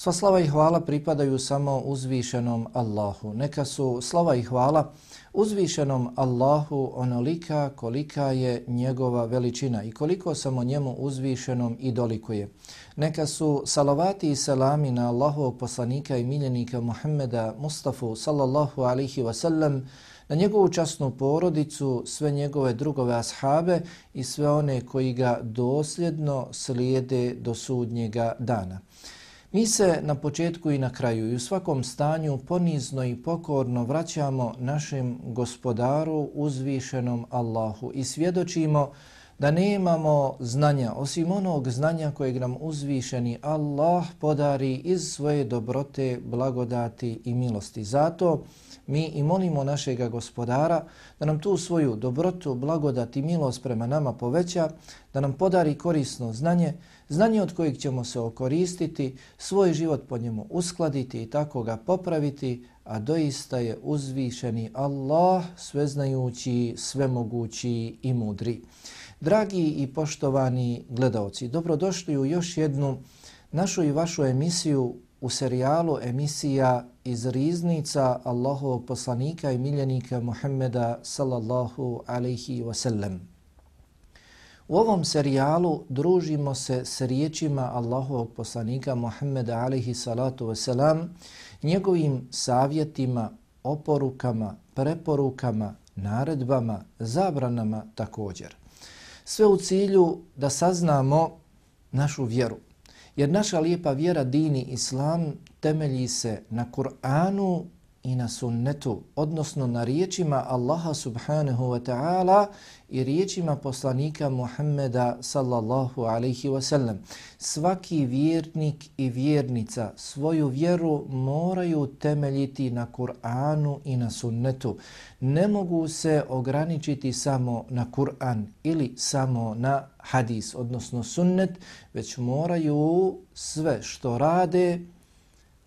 Sva slava i hvala pripadaju samo uzvišenom Allahu. Neka su slava i hvala uzvišenom Allahu onolika kolika je njegova veličina i koliko samo njemu uzvišenom i dolikuje. Neka su salavati i salami na Allahovog poslanika i miljenika Muhammeda Mustafa sallallahu alihi wasallam, na njegovu časnu porodicu, sve njegove drugove ashabe i sve one koji ga dosljedno slijede do sudnjega dana. Mi se na početku i na kraju i u svakom stanju ponizno i pokorno vraćamo našem gospodaru uzvišenom Allahu i svjedočimo da nemamo znanja osim onog znanja kojeg nam uzvišeni Allah podari iz svoje dobrote, blagodati i milosti. Zato mi i molimo našega gospodara da nam tu svoju dobrotu, blagodat i milost prema nama poveća, da nam podari korisno znanje, znanje od kojeg ćemo se okoristiti, svoj život po njemu uskladiti i tako ga popraviti, a doista je uzvišeni Allah, sveznajući, svemogući i mudri. Dragi i poštovani gledaoci, dobrodošli u još jednu našu i vašu emisiju u serijalu emisija iz riznica Allahovog poslanika i miljenika Muhammeda sallallahu alaihi wasallam. U ovom serijalu družimo se s riječima Allahovog poslanika Muhammeda alaihi salatu wasalam, njegovim savjetima, oporukama, preporukama, naredbama, zabranama također. Sve u cilju da saznamo našu vjeru, Jer naša lijepa vjera dini islam temelji se na Kur'anu i na sunnetu, odnosno na riječima Allaha subhanahu wa ta'ala i riječima poslanika Muhammeda sallallahu alaihi wa sallam. Svaki vjernik i vjernica svoju vjeru moraju temeljiti na Kur'anu i na sunnetu. Ne mogu se ograničiti samo na Kur'an ili samo na hadis, odnosno sunnet, već moraju sve što rade,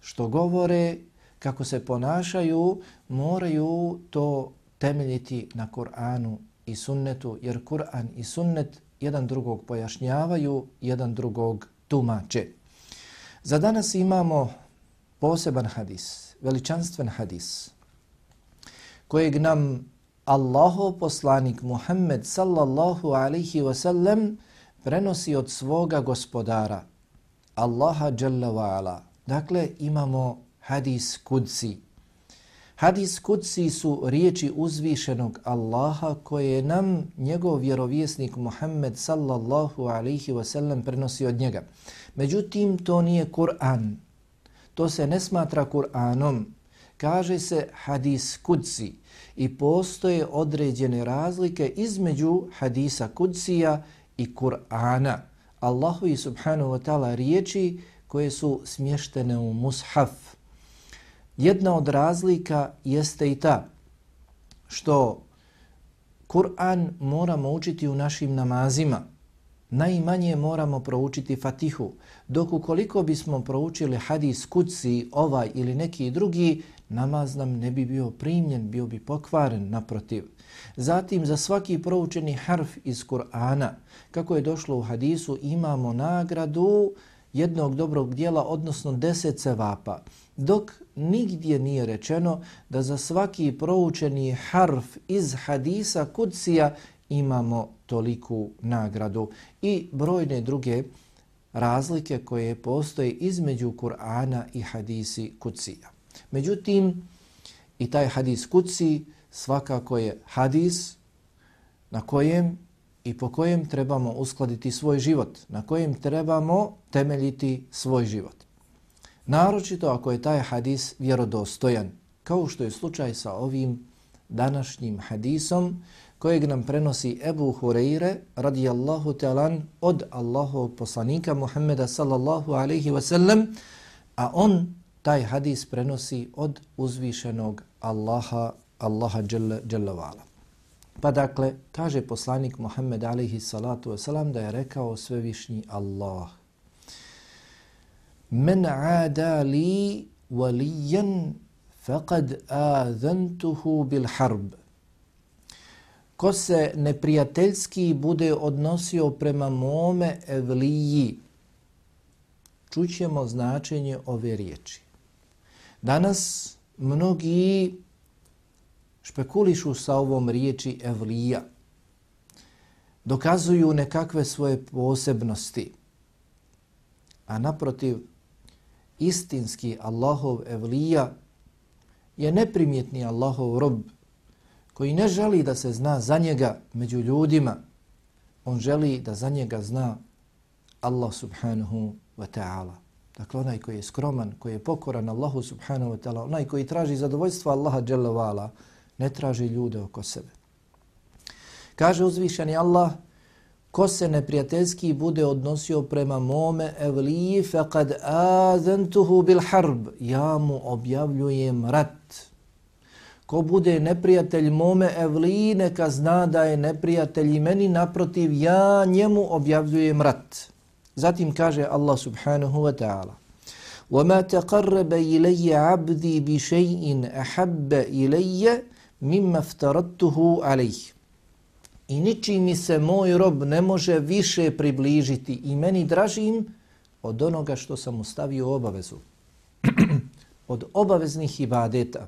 što govore, kako se ponašaju, moraju to temeljiti na Kur'anu i sunnetu, jer Kur'an i sunnet jedan drugog pojašnjavaju, jedan drugog tumače. Za danas imamo poseban hadis, veličanstven hadis, kojeg nam Allahov poslanik Muhammed sallallahu alaihi wasallam prenosi od svoga gospodara, Allaha jalla wa ala. Dakle, imamo hadis kudsi. Hadis kudsi su riječi uzvišenog Allaha koje nam njegov vjerovjesnik Muhammed sallallahu alaihi wasallam prenosi od njega. Međutim, to nije Kur'an. To se ne smatra Kur'anom. Kaže se hadis kudsi i postoje određene razlike između hadisa kudsija i Kur'ana. Allahu i subhanahu wa ta'ala riječi koje su smještene u mushaf, Jedna od razlika jeste i ta što Kur'an moramo učiti u našim namazima. Najmanje moramo proučiti Fatihu, dok ukoliko bismo proučili hadis kuci ovaj ili neki drugi, namaz nam ne bi bio primljen, bio bi pokvaren naprotiv. Zatim za svaki proučeni harf iz Kur'ana, kako je došlo u hadisu, imamo nagradu jednog dobrog dijela, odnosno deset cevapa dok nigdje nije rečeno da za svaki proučeni harf iz hadisa kudsija imamo toliku nagradu i brojne druge razlike koje postoje između Kur'ana i hadisi kudsija. Međutim, i taj hadis kudsi svakako je hadis na kojem i po kojem trebamo uskladiti svoj život, na kojem trebamo temeljiti svoj život. Naročito ako je taj hadis vjerodostojan, kao što je slučaj sa ovim današnjim hadisom kojeg nam prenosi Ebu Hureyre radijallahu talan od Allahovog poslanika Muhammeda sallallahu alaihi wasallam, a on taj hadis prenosi od uzvišenog Allaha, Allaha jalla, jalla vala. Pa dakle, kaže poslanik Muhammed alaihi salatu wasalam da je rekao svevišnji Allah. Men aada li walijan faqad aadhantuhu bil harb. Ko se neprijateljski bude odnosio prema mome evliji, čućemo značenje ove riječi. Danas mnogi špekulišu sa ovom riječi evlija, dokazuju nekakve svoje posebnosti, a naprotiv istinski Allahov evlija je neprimjetni Allahov rob koji ne želi da se zna za njega među ljudima, on želi da za njega zna Allah subhanahu wa ta'ala. Dakle, onaj koji je skroman, koji je pokoran Allahu subhanahu wa ta'ala, onaj koji traži zadovoljstvo Allaha dželle vala, ne traži ljude oko sebe. Kaže uzvišeni Allah, ko se neprijateljski bude odnosio prema mome evliji, faqad azantuhu bil harb, ja mu objavljujem rat. Ko bude neprijatelj mome evliji, neka zna da je neprijatelj i meni, naprotiv, ja njemu objavljujem rat. Zatim kaže Allah subhanahu wa ta'ala, وَمَا تَقَرَّبَ إِلَيَّ عَبْدِي بِشَيْءٍ أَحَبَّ إِلَيَّ mimma ftarattuhu alayh. I niči mi se moj rob ne može više približiti i meni dražim od onoga što sam mu stavio obavezu. od obaveznih ibadeta,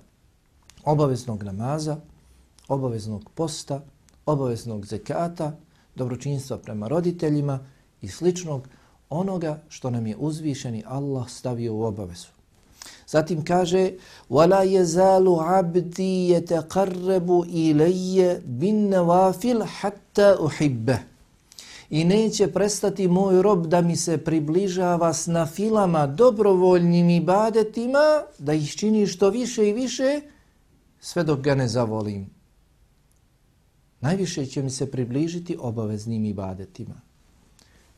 obaveznog namaza, obaveznog posta, obaveznog zekata, dobročinstva prema roditeljima i sličnog onoga što nam je uzvišeni Allah stavio u obavezu. Zatim kaže وَلَا يَزَالُ عَبْدِي يَتَقَرَّبُ إِلَيَّ بِنَّوَافِلْ حَتَّى أُحِبَّهِ I neće prestati moj rob da mi se približava s nafilama dobrovoljnim ibadetima, da ih čini što više i više, sve dok ga ne zavolim. Najviše će mi se približiti obaveznim ibadetima.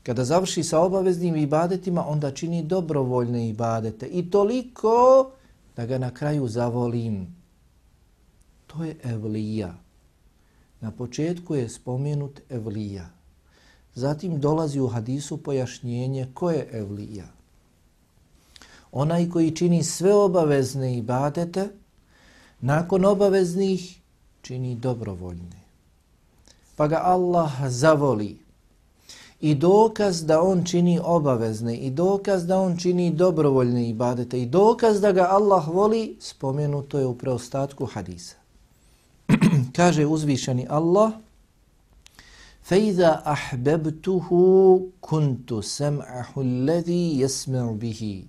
Kada završi sa obaveznim ibadetima, onda čini dobrovoljne ibadete. I toliko da ga na kraju zavolim. To je evlija. Na početku je spomenut evlija. Zatim dolazi u hadisu pojašnjenje ko je evlija. Onaj koji čini sve obavezne ibadete, nakon obaveznih čini dobrovoljne. Pa ga Allah zavoli i dokaz da on čini obavezne i dokaz da on čini dobrovoljne ibadete i dokaz da ga Allah voli, spomenuto je u preostatku hadisa. Kaže uzvišeni Allah, فَإِذَا أَحْبَبْتُهُ كُنْتُ سَمْعَهُ الَّذِي يَسْمَعُ بِهِ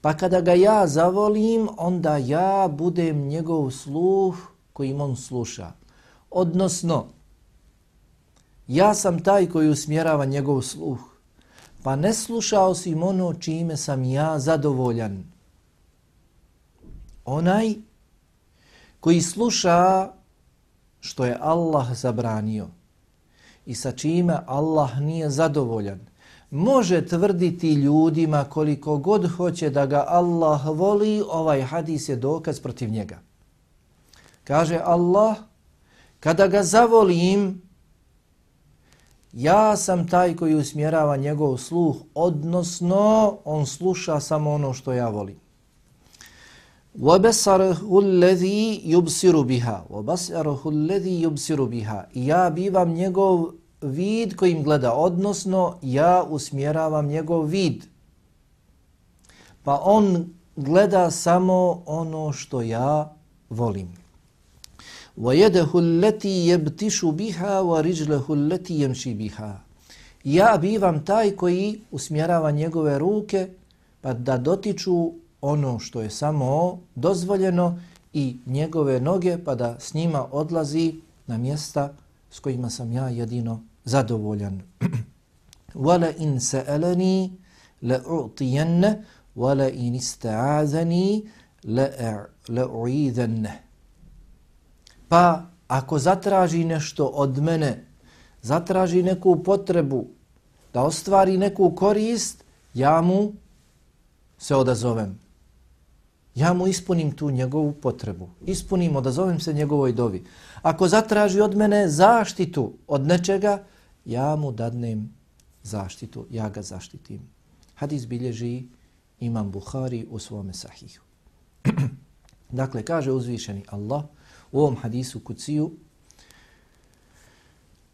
Pa kada ga ja zavolim, onda ja budem njegov sluh kojim on sluša. Odnosno, ja sam taj koji usmjerava njegov sluh. Pa ne slušao si ono čime sam ja zadovoljan. Onaj koji sluša što je Allah zabranio i sa čime Allah nije zadovoljan, može tvrditi ljudima koliko god hoće da ga Allah voli, ovaj hadis je dokaz protiv njega. Kaže Allah, kada ga zavolim, ja sam taj koji usmjerava njegov sluh, odnosno on sluša samo ono što ja volim. وَبَسَرَهُ الَّذِي يُبْسِرُ بِهَا وَبَسَرَهُ الَّذِي يُبْسِرُ بِهَا Ja bivam njegov vid kojim gleda, odnosno ja usmjeravam njegov vid. Pa on gleda samo ono što ja volim. وَيَدَهُ الَّتِي يَبْتِشُ بِهَا وَرِجْلَهُ الَّتِي يَمْشِ بِهَا Ja bivam taj koji usmjerava njegove ruke pa da dotiču ono što je samo dozvoljeno i njegove noge pa da s njima odlazi na mjesta s kojima sam ja jedino zadovoljan. وَلَا إِنْ سَأَلَنِي لَأُعْطِيَنَّ وَلَا إِنْ اسْتَعَاذَنِي لَأُعِيذَنَّ Pa ako zatraži nešto od mene, zatraži neku potrebu da ostvari neku korist, ja mu se odazovem. ja mu ispunim tu njegovu potrebu. Ispunim, odazovem se njegovoj dovi. Ako zatraži od mene zaštitu od nečega, ja mu dadnem zaštitu, ja ga zaštitim. Hadis bilježi imam Buhari u svome sahihu. dakle, kaže uzvišeni Allah u ovom hadisu kuciju,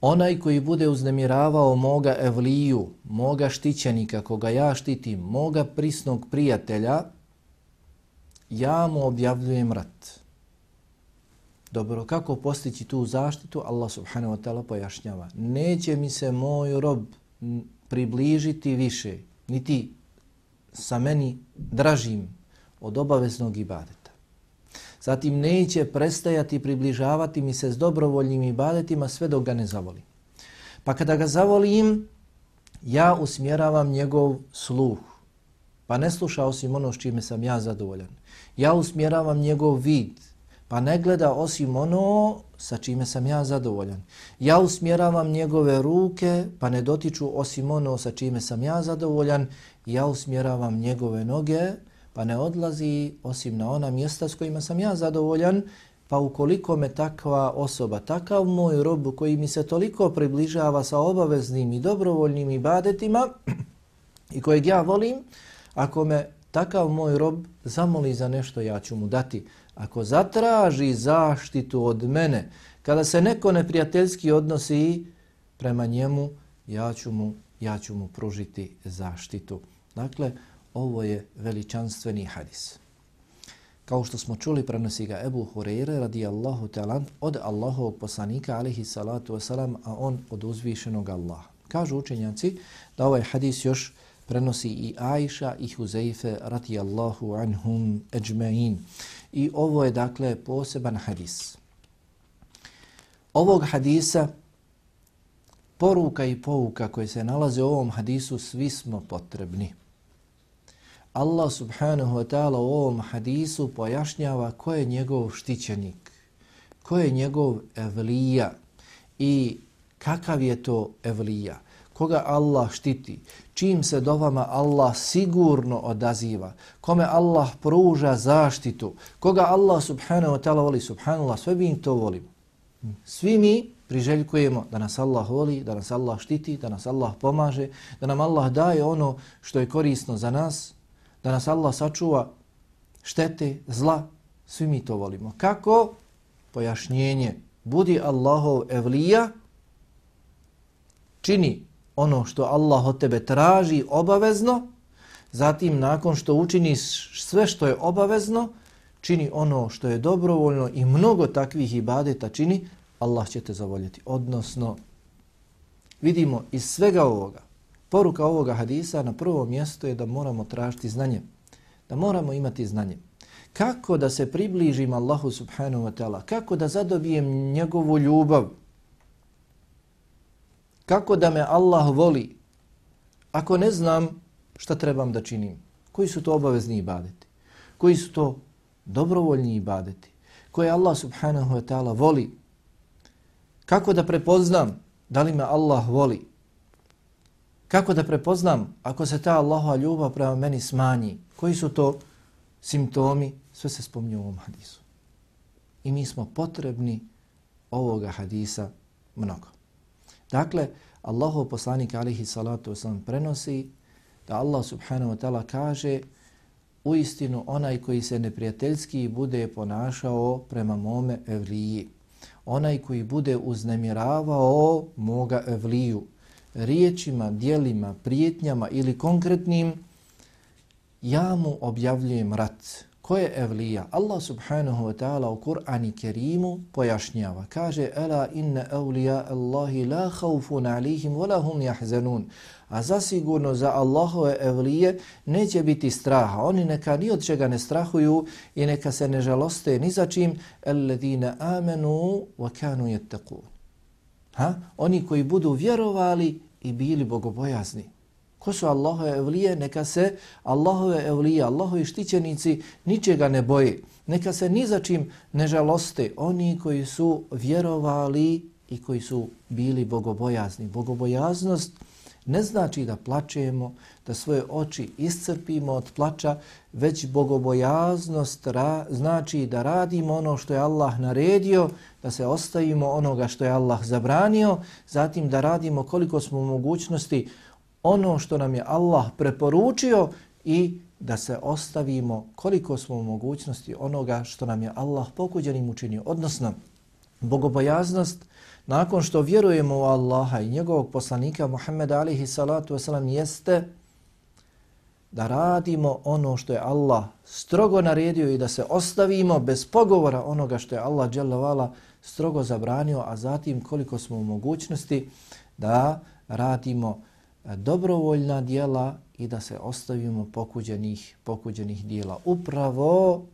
onaj koji bude uznemiravao moga evliju, moga štićenika koga ja štitim, moga prisnog prijatelja, ja mu objavljujem rat. Dobro, kako postići tu zaštitu? Allah subhanahu wa ta'ala pojašnjava. Neće mi se moj rob približiti više, niti sa meni dražim od obaveznog ibadeta. Zatim neće prestajati približavati mi se s dobrovoljnim ibadetima sve dok ga ne zavolim. Pa kada ga zavolim, ja usmjeravam njegov sluh. Pa ne sluša osim ono s čime sam ja zadovoljan. Ja usmjeravam njegov vid, pa ne gleda osim ono sa čime sam ja zadovoljan. Ja usmjeravam njegove ruke, pa ne dotiču osim ono sa čime sam ja zadovoljan. Ja usmjeravam njegove noge, pa ne odlazi osim na ona mjesta s kojima sam ja zadovoljan. Pa ukoliko me takva osoba, takav moj rob koji mi se toliko približava sa obaveznim i dobrovoljnim ibadetima i kojeg ja volim, ako me takav moj rob zamoli za nešto, ja ću mu dati. Ako zatraži zaštitu od mene, kada se neko neprijateljski odnosi prema njemu, ja ću mu, ja ću mu pružiti zaštitu. Dakle, ovo je veličanstveni hadis. Kao što smo čuli, prenosi ga Ebu Hureyre radijallahu ta'ala od Allahovog poslanika alihi salatu wasalam, a on od uzvišenog Allaha. Kažu učenjaci da ovaj hadis još prenosi i Aisha i Huzeife radijallahu anhum ajma'in. I ovo je dakle poseban hadis. Ovog hadisa, poruka i pouka koje se nalaze u ovom hadisu, svi smo potrebni. Allah subhanahu wa ta'ala u ovom hadisu pojašnjava ko je njegov štićenik, ko je njegov evlija i kakav je to evlija koga Allah štiti, čim se do vama Allah sigurno odaziva, kome Allah pruža zaštitu, koga Allah subhanahu wa ta'ala voli, subhanallah, sve mi to volimo. Svi mi priželjkujemo da nas Allah voli, da nas Allah štiti, da nas Allah pomaže, da nam Allah daje ono što je korisno za nas, da nas Allah sačuva štete, zla, svi mi to volimo. Kako? Pojašnjenje. Budi Allahov evlija, čini ono što Allah od tebe traži obavezno, zatim nakon što učiniš sve što je obavezno, čini ono što je dobrovoljno i mnogo takvih ibadeta čini, Allah će te zavoljeti. Odnosno, vidimo iz svega ovoga, poruka ovoga hadisa na prvo mjesto je da moramo tražiti znanje, da moramo imati znanje. Kako da se približim Allahu subhanahu wa ta'ala, kako da zadobijem njegovu ljubav, Kako da me Allah voli ako ne znam šta trebam da činim? Koji su to obavezni ibadeti? Koji su to dobrovoljni ibadeti? Koje Allah subhanahu wa ta'ala voli? Kako da prepoznam da li me Allah voli? Kako da prepoznam ako se ta Allahova ljubav prema meni smanji? Koji su to simptomi? Sve se spomnju u ovom hadisu. I mi smo potrebni ovoga hadisa mnogo. Dakle, Allahov poslanik alihi salatu wasalam prenosi da Allah subhanahu wa ta'ala kaže u istinu onaj koji se neprijateljski bude ponašao prema mome evliji, onaj koji bude uznemiravao moga evliju riječima, dijelima, prijetnjama ili konkretnim, ja mu objavljujem rat. Ko je evlija? Allah subhanahu wa ta'ala u Kur'ani Kerimu pojašnjava. Kaže, Ela inna evlija Allahi la haufun alihim wa lahum jahzanun. A zasigurno za Allahove evlije neće biti straha. Oni neka ni od čega ne strahuju i neka se ne žaloste ni za čim. Alladine amenu wa kanu yattaqun. Ha? Oni koji budu vjerovali i bili bogobojazni. Ko su Allahove evlije? Neka se Allahove evlije, Allahovi štićenici ničega ne boje. Neka se ni za čim ne žaloste oni koji su vjerovali i koji su bili bogobojazni. Bogobojaznost ne znači da plačemo, da svoje oči iscrpimo od plača, već bogobojaznost ra, znači da radimo ono što je Allah naredio, da se ostavimo onoga što je Allah zabranio, zatim da radimo koliko smo u mogućnosti ono što nam je Allah preporučio i da se ostavimo koliko smo u mogućnosti onoga što nam je Allah pokuđenim učinio. Odnosno, bogobojaznost nakon što vjerujemo u Allaha i njegovog poslanika Muhammeda alihi salatu wasalam jeste da radimo ono što je Allah strogo naredio i da se ostavimo bez pogovora onoga što je Allah dželavala strogo zabranio, a zatim koliko smo u mogućnosti da radimo e, dobrovoljna dijela i da se ostavimo pokuđenih, pokuđenih dijela. Upravo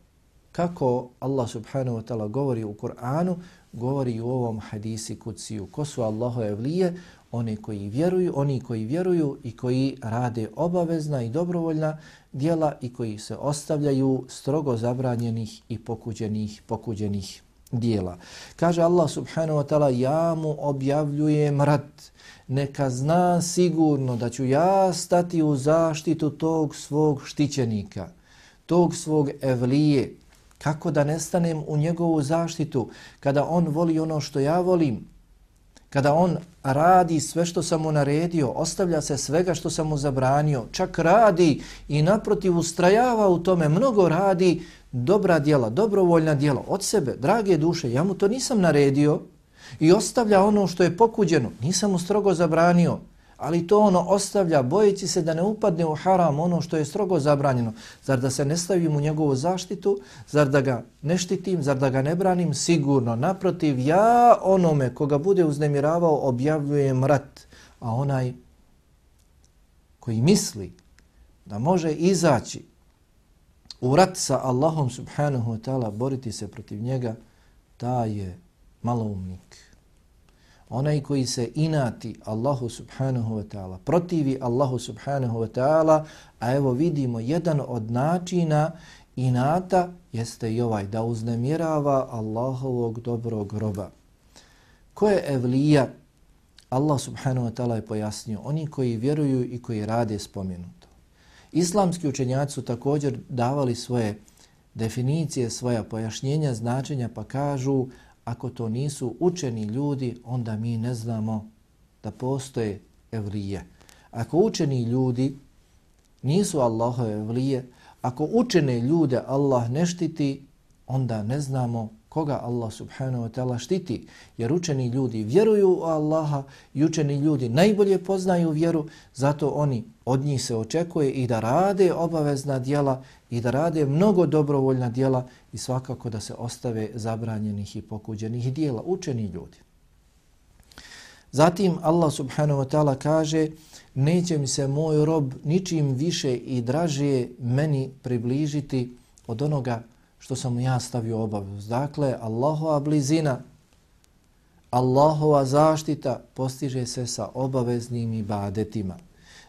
kako Allah subhanahu wa ta'ala govori u Kur'anu, govori u ovom hadisi kuciju. Ko su Allahove vlije? Oni koji vjeruju, oni koji vjeruju i koji rade obavezna i dobrovoljna dijela i koji se ostavljaju strogo zabranjenih i pokuđenih, pokuđenih dijela. Kaže Allah subhanahu wa ta'ala, ja mu objavljujem rat, neka zna sigurno da ću ja stati u zaštitu tog svog štićenika, tog svog evlije, Kako da nestanem u njegovu zaštitu? Kada on voli ono što ja volim? Kada on radi sve što sam mu naredio, ostavlja se svega što sam mu zabranio, čak radi i naprotiv ustrajava u tome, mnogo radi dobra djela, dobrovoljna djela od sebe, drage duše, ja mu to nisam naredio i ostavlja ono što je pokuđeno, nisam mu strogo zabranio, ali to ono ostavlja bojeći se da ne upadne u haram ono što je strogo zabranjeno. Zar da se ne stavim u njegovu zaštitu, zar da ga ne štitim, zar da ga ne branim? Sigurno, naprotiv, ja onome koga bude uznemiravao objavljujem rat, a onaj koji misli da može izaći u rat sa Allahom subhanahu wa ta'ala, boriti se protiv njega, ta je maloumnik onaj koji se inati Allahu subhanahu wa ta'ala, protivi Allahu subhanahu wa ta'ala, a evo vidimo jedan od načina inata jeste i ovaj, da uznemirava Allahovog dobrog roba. Ko je evlija? Allah subhanahu wa ta'ala je pojasnio, oni koji vjeruju i koji rade spomenuto. Islamski učenjaci su također davali svoje definicije, svoja pojašnjenja, značenja, pa kažu ako to nisu učeni ljudi, onda mi ne znamo da postoje evlije. Ako učeni ljudi nisu Allahove evlije, ako učene ljude Allah ne štiti, onda ne znamo koga Allah subhanahu wa ta'ala štiti. Jer učeni ljudi vjeruju u Allaha i učeni ljudi najbolje poznaju vjeru, zato oni od njih se očekuje i da rade obavezna dijela i da rade mnogo dobrovoljna dijela i svakako da se ostave zabranjenih i pokuđenih dijela. Učeni ljudi. Zatim Allah subhanahu wa ta'ala kaže neće mi se moj rob ničim više i draže meni približiti od onoga što sam ja stavio obavez. Dakle, Allahova blizina, Allahova zaštita postiže se sa obaveznim ibadetima.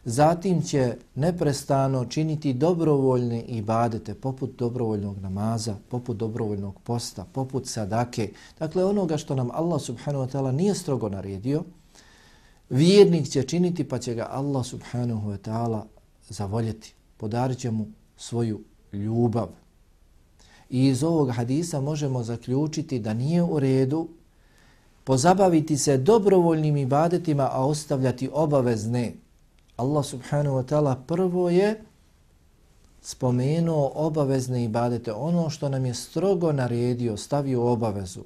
Zatim će neprestano činiti dobrovoljne ibadete, poput dobrovoljnog namaza, poput dobrovoljnog posta, poput sadake. Dakle, onoga što nam Allah subhanahu wa ta'ala nije strogo naredio, vjernik će činiti pa će ga Allah subhanahu wa ta'ala zavoljeti. Podarit će mu svoju ljubav. I iz ovog hadisa možemo zaključiti da nije u redu pozabaviti se dobrovoljnim ibadetima, a ostavljati obavezne. Allah subhanahu wa ta'ala prvo je spomenuo obavezne ibadete, ono što nam je strogo naredio, stavio obavezu.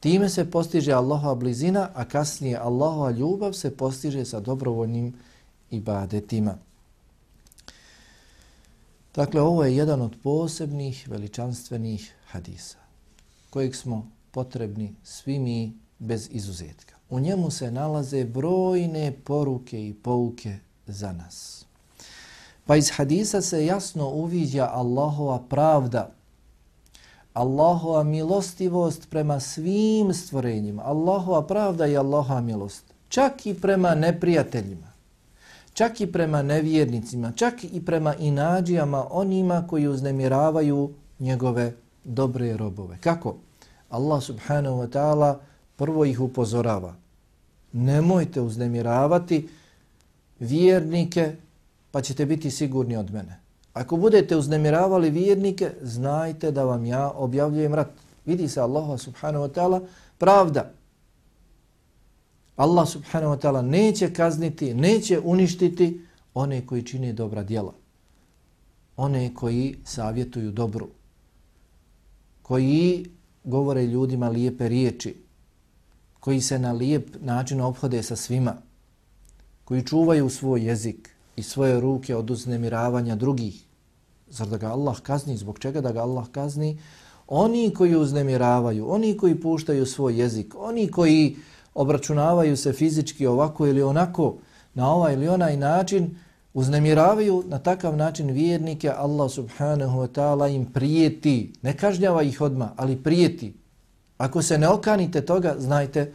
Time se postiže Allahova blizina, a kasnije Allahova ljubav se postiže sa dobrovoljnim ibadetima. Dakle, ovo je jedan od posebnih veličanstvenih hadisa kojeg smo potrebni svi mi bez izuzetka. U njemu se nalaze brojne poruke i pouke za nas. Pa iz hadisa se jasno uviđa Allahova pravda, Allahova milostivost prema svim stvorenjima, Allahova pravda i Allahova milost, čak i prema neprijateljima čak i prema nevjernicima, čak i prema inađijama onima koji uznemiravaju njegove dobre robove. Kako? Allah subhanahu wa ta'ala prvo ih upozorava. Nemojte uznemiravati vjernike, pa ćete biti sigurni od mene. Ako budete uznemiravali vjernike, znajte da vam ja objavljujem rat. Vidi se Allah subhanahu wa ta'ala pravda. Allah subhanahu wa ta'ala neće kazniti, neće uništiti one koji čine dobra djela. One koji savjetuju dobru. Koji govore ljudima lijepe riječi. Koji se na lijep način obhode sa svima. Koji čuvaju svoj jezik i svoje ruke od uznemiravanja drugih. Zar da ga Allah kazni? Zbog čega da ga Allah kazni? Oni koji uznemiravaju, oni koji puštaju svoj jezik, oni koji obračunavaju se fizički ovako ili onako, na ovaj ili onaj način, uznemiravaju na takav način vjernike, Allah subhanahu wa ta'ala im prijeti, ne kažnjava ih odma, ali prijeti. Ako se ne okanite toga, znajte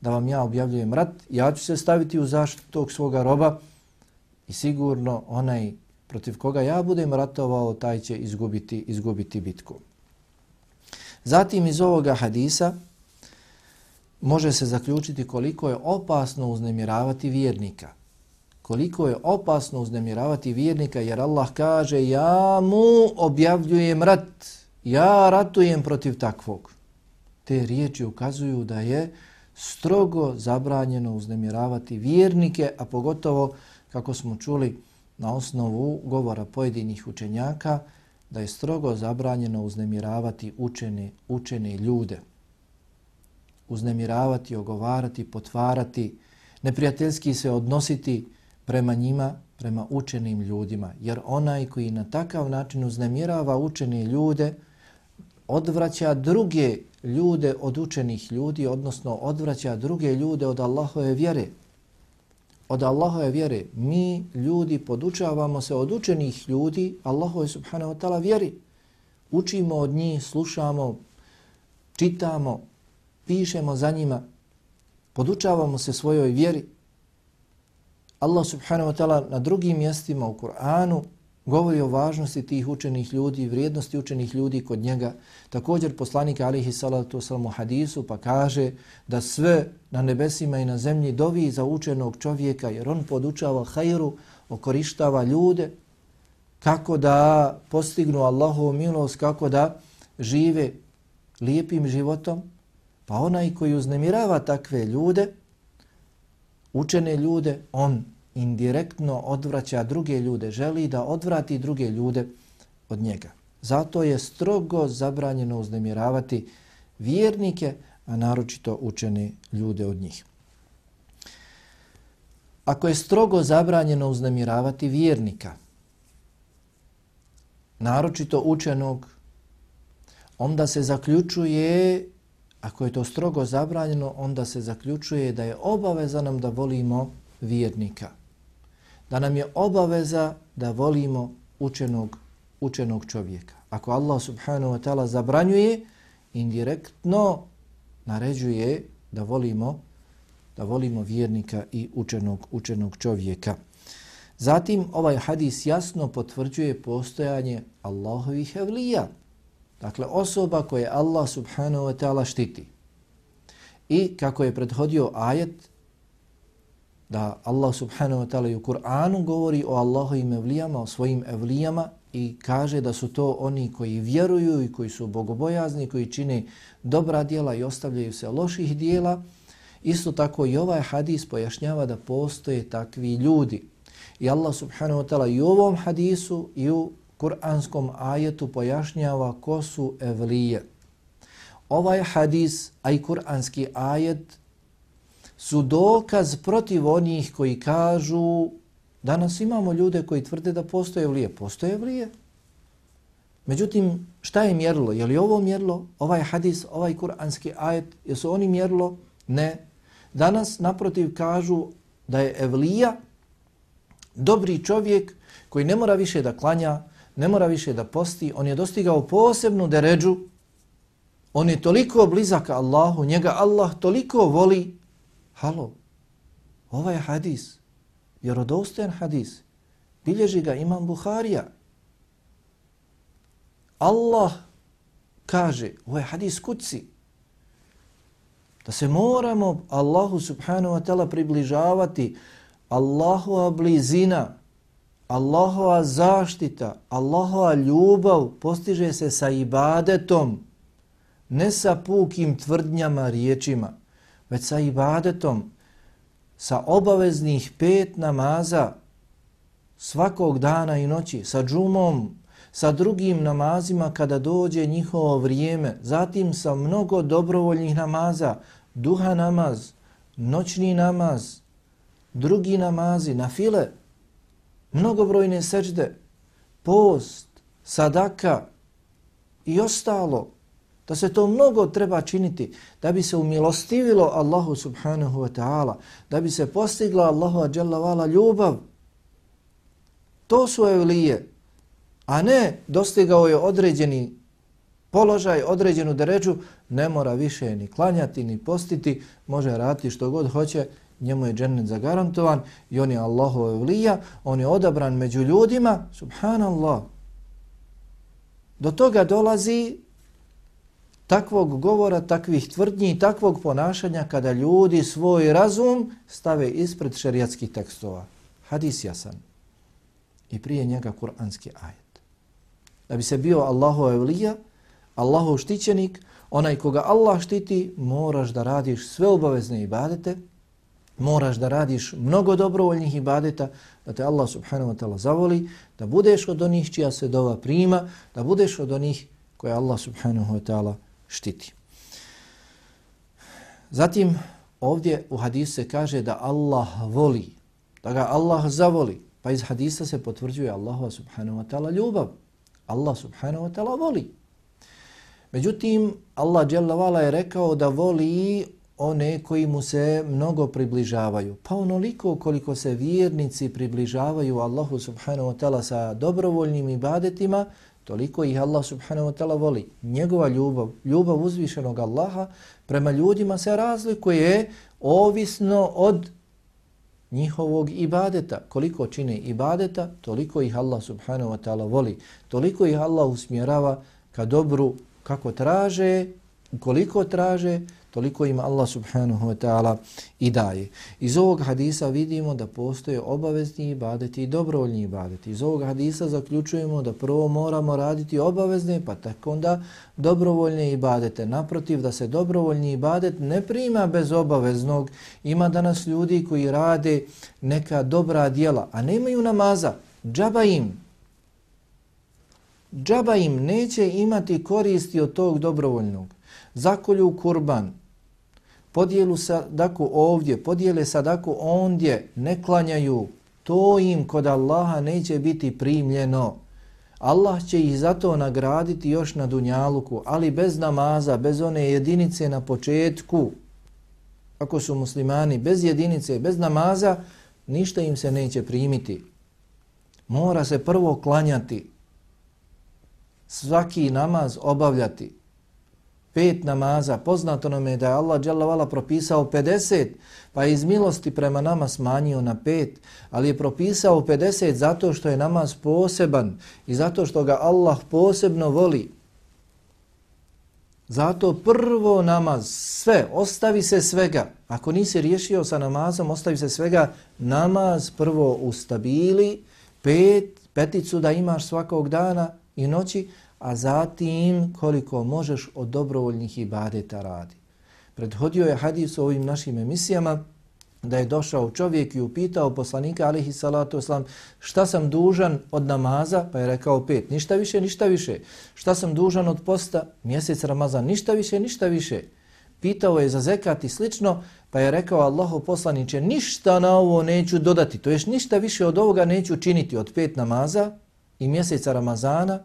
da vam ja objavljujem rat, ja ću se staviti u zaštitu tog svoga roba i sigurno onaj protiv koga ja budem ratovao, taj će izgubiti, izgubiti bitku. Zatim iz ovoga hadisa može se zaključiti koliko je opasno uznemiravati vjernika. Koliko je opasno uznemiravati vjernika jer Allah kaže ja mu objavljujem rat, ja ratujem protiv takvog. Te riječi ukazuju da je strogo zabranjeno uznemiravati vjernike, a pogotovo, kako smo čuli na osnovu govora pojedinih učenjaka, da je strogo zabranjeno uznemiravati učene, učene ljude. Uznemiravati, ogovarati, potvarati, neprijateljski se odnositi prema njima, prema učenim ljudima. Jer onaj koji na takav način uznemirava učene ljude, odvraća druge ljude od učenih ljudi, odnosno odvraća druge ljude od Allahove vjere od Allahove vjere. Mi, ljudi, podučavamo se od učenih ljudi Allahove subhanahu wa ta'ala vjeri. Učimo od njih, slušamo, čitamo, pišemo za njima, podučavamo se svojoj vjeri. Allah subhanahu wa ta'ala na drugim mjestima u Kur'anu govori o važnosti tih učenih ljudi, vrijednosti učenih ljudi kod njega. Također poslanik alihi salatu wasalam u hadisu pa kaže da sve na nebesima i na zemlji dovi za učenog čovjeka jer on podučava hajru, okorištava ljude kako da postignu Allahovu milost, kako da žive lijepim životom. Pa onaj koji uznemirava takve ljude, učene ljude, on indirektno odvraća druge ljude, želi da odvrati druge ljude od njega. Zato je strogo zabranjeno uznemiravati vjernike, a naročito učene ljude od njih. Ako je strogo zabranjeno uznemiravati vjernika, naročito učenog, onda se zaključuje, ako je to strogo zabranjeno, onda se zaključuje da je obaveza nam da volimo vjernika da nam je obaveza da volimo učenog, učenog čovjeka. Ako Allah subhanahu wa ta'ala zabranjuje, indirektno naređuje da volimo da volimo vjernika i učenog učenog čovjeka. Zatim ovaj hadis jasno potvrđuje postojanje Allahovih evlija. Dakle, osoba koje Allah subhanahu wa ta'ala štiti. I kako je prethodio ajet, da Allah subhanahu wa ta'ala u Kur'anu govori o Allahovim evlijama, o svojim evlijama i kaže da su to oni koji vjeruju i koji su bogobojazni, koji čine dobra dijela i ostavljaju se loših dijela. Isto tako i ovaj hadis pojašnjava da postoje takvi ljudi. I Allah subhanahu wa ta'ala i u ovom hadisu i u kur'anskom ajetu pojašnjava ko su evlije. Ovaj hadis, a i kur'anski ajet, su dokaz protiv onih koji kažu danas imamo ljude koji tvrde da postoje vlije. Postoje vlije. Međutim, šta je mjerilo? Je li ovo mjerilo? Ovaj hadis, ovaj kuranski ajet, jesu oni mjerilo? Ne. Danas, naprotiv, kažu da je evlija dobri čovjek koji ne mora više da klanja, ne mora više da posti, on je dostigao posebnu deređu, on je toliko blizak Allahu, njega Allah toliko voli Halo, ovaj hadis, vjerodostojan hadis, bilježi ga imam Buharija. Allah kaže, ovaj hadis kuci, da se moramo Allahu subhanahu wa ta'ala približavati Allahova blizina, Allahova zaštita, Allahova ljubav postiže se sa ibadetom, ne sa pukim tvrdnjama, riječima, već sa ibadetom, sa obaveznih pet namaza svakog dana i noći, sa džumom, sa drugim namazima kada dođe njihovo vrijeme, zatim sa mnogo dobrovoljnih namaza, duha namaz, noćni namaz, drugi namazi, na file, mnogobrojne seđde, post, sadaka i ostalo, da se to mnogo treba činiti da bi se umilostivilo Allahu subhanahu wa ta'ala, da bi se postigla Allahu ađalla ljubav. To su evlije, a ne dostigao je određeni položaj, određenu deređu, ne mora više ni klanjati, ni postiti, može raditi što god hoće, njemu je džennet zagarantovan i on je Allahov evlija, on je odabran među ljudima, subhanallah. Do toga dolazi takvog govora, takvih tvrdnji i takvog ponašanja kada ljudi svoj razum stave ispred šerijatskih tekstova. Hadis jasan. I prije njega kuranski ajet. Da bi se bio Allahov evlija, Allahov štićenik, onaj koga Allah štiti, moraš da radiš sve obavezne ibadete, moraš da radiš mnogo dobrovoljnih ibadeta, da te Allah subhanahu wa ta'ala zavoli, da budeš od onih čija se dova prima, da budeš od onih koje Allah subhanahu wa ta'ala štiti. Zatim ovdje u hadisu se kaže da Allah voli, da ga Allah zavoli, pa iz hadisa se potvrđuje Allahu subhanahu wa ta'ala ljubav. Allah subhanahu wa ta'ala voli. Međutim, Allah je rekao da voli one koji mu se mnogo približavaju. Pa onoliko koliko se vjernici približavaju Allahu subhanahu wa ta'ala sa dobrovoljnim ibadetima, toliko ih Allah subhanahu wa ta'ala voli. Njegova ljubav, ljubav uzvišenog Allaha prema ljudima se razlikuje ovisno od njihovog ibadeta. Koliko čine ibadeta, toliko ih Allah subhanahu wa ta'ala voli. Toliko ih Allah usmjerava ka dobru kako traže, koliko traže, toliko ima Allah subhanahu wa ta'ala i daje. Iz ovog hadisa vidimo da postoje obavezni ibadeti i dobrovoljni ibadeti. Iz ovog hadisa zaključujemo da prvo moramo raditi obavezne, pa tako onda dobrovoljne ibadete. Naprotiv, da se dobrovoljni ibadet ne prima bez obaveznog. Ima danas ljudi koji rade neka dobra dijela, a nemaju namaza. Džaba im. Džaba im neće imati koristi od tog dobrovoljnog zakolju kurban, podijelu sadaku ovdje, podijele sadaku ondje, ne klanjaju, to im kod Allaha neće biti primljeno. Allah će ih zato nagraditi još na dunjaluku, ali bez namaza, bez one jedinice na početku. Ako su muslimani bez jedinice, bez namaza, ništa im se neće primiti. Mora se prvo klanjati, svaki namaz obavljati, pet namaza. Poznato nam je da je Allah dželavala propisao 50, pa je iz milosti prema nama smanjio na pet, ali je propisao 50 zato što je namaz poseban i zato što ga Allah posebno voli. Zato prvo namaz, sve, ostavi se svega. Ako nisi riješio sa namazom, ostavi se svega, namaz prvo ustabili, pet, peticu da imaš svakog dana i noći, a zatim koliko možeš od dobrovoljnih ibadeta radi. Predhodio je hadis u ovim našim emisijama da je došao čovjek i upitao poslanika alihi salatu oslam šta sam dužan od namaza, pa je rekao pet, ništa više, ništa više. Šta sam dužan od posta, mjesec Ramazan, ništa više, ništa više. Pitao je za zekat i slično, pa je rekao Allahu poslaniće, ništa na ovo neću dodati, to jest ništa više od ovoga neću činiti od pet namaza i mjeseca Ramazana,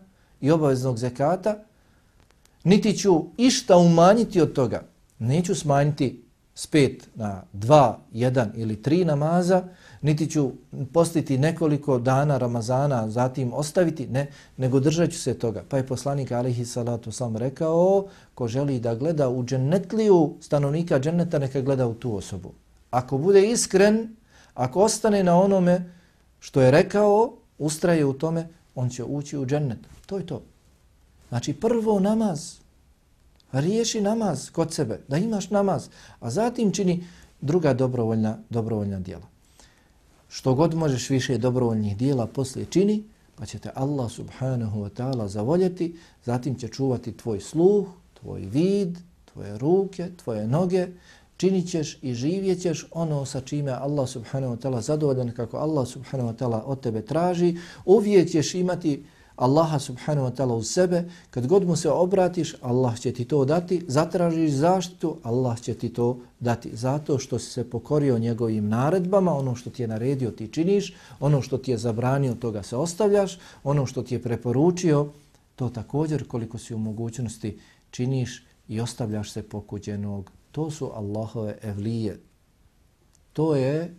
i obaveznog zekata, niti ću išta umanjiti od toga. Neću smanjiti s pet na dva, jedan ili tri namaza, niti ću postiti nekoliko dana Ramazana, zatim ostaviti, ne, nego držat ću se toga. Pa je poslanik alihi salatu sam rekao, ko želi da gleda u džennetliju stanovnika dženneta, neka gleda u tu osobu. Ako bude iskren, ako ostane na onome što je rekao, ustraje u tome, on će ući u džennet. To je to. Znači prvo namaz. Riješi namaz kod sebe, da imaš namaz, a zatim čini druga dobrovoljna, dobrovoljna djela. što god možeš više dobrovoljnih dijela poslije čini, pa će te Allah subhanahu wa ta'ala zavoljeti, zatim će čuvati tvoj sluh, tvoj vid, tvoje ruke, tvoje noge, činit ćeš i živjet ćeš ono sa čime Allah subhanahu wa ta'ala zadovoljan kako Allah subhanahu wa ta'ala od tebe traži, uvijek ćeš imati Allaha subhanahu wa ta'ala u sebe, kad god mu se obratiš, Allah će ti to dati, zatražiš zaštitu, Allah će ti to dati. Zato što si se pokorio njegovim naredbama, ono što ti je naredio ti činiš, ono što ti je zabranio toga se ostavljaš, ono što ti je preporučio, to također koliko si u mogućnosti činiš i ostavljaš se pokuđenog. To su Allahove evlije. To je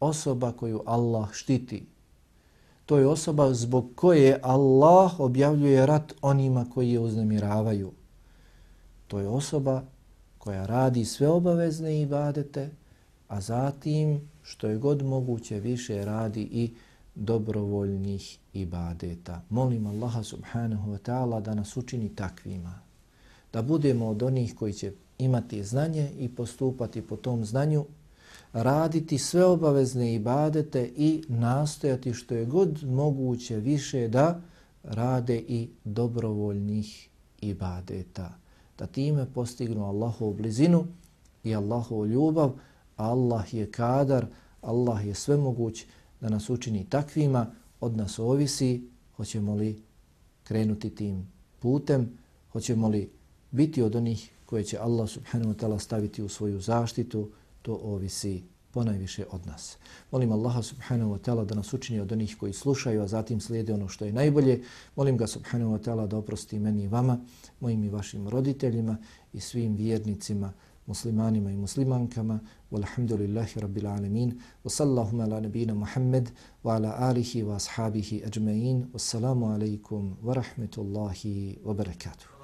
osoba koju Allah štiti to je osoba zbog koje Allah objavljuje rat onima koji je uznemiravaju. To je osoba koja radi sve obavezne ibadete, a zatim, što je god moguće, više radi i dobrovoljnih ibadeta. Molim Allaha subhanahu wa ta'ala da nas učini takvima. Da budemo od onih koji će imati znanje i postupati po tom znanju raditi sve obavezne ibadete i nastojati što je god moguće više da rade i dobrovoljnih ibadeta. Da time postignu Allahovu blizinu i Allahovu ljubav. Allah je kadar, Allah je svemoguć da nas učini takvima. Od nas ovisi hoćemo li krenuti tim putem, hoćemo li biti od onih koje će Allah subhanahu wa ta'ala staviti u svoju zaštitu, to ovisi ponajviše od nas. Molim Allaha subhanahu wa ta'ala da nas učini od onih koji slušaju, a zatim slijede ono što je najbolje. Molim ga subhanahu wa ta'ala da oprosti meni i vama, mojim i vašim roditeljima i svim vjernicima, muslimanima i muslimankama. Walhamdulillahi rabbil alamin. Wa sallahuma ala nabina Muhammed wa ala alihi wa ashabihi ajma'in. Wassalamu alaikum wa rahmetullahi wa barakatuh.